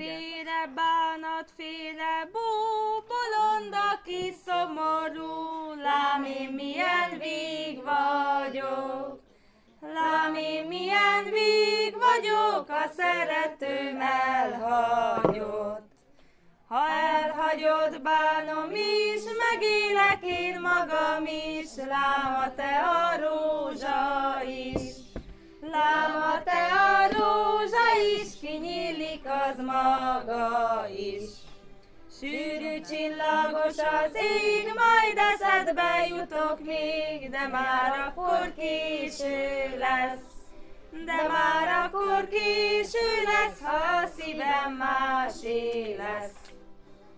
Féle bánat, féle bú, bolond, aki szomorú, lám én milyen vég vagyok. Lám én milyen vég vagyok, a szeretőm elhagyott. Ha elhagyod, bánom is, megélek én magam is, lám a te a rózsa is. Lám a te kinyílik az maga is. Sűrű csillagos az ég, majd eszedbe jutok még, de már akkor késő lesz. De már akkor késő lesz, ha a szívem másé lesz.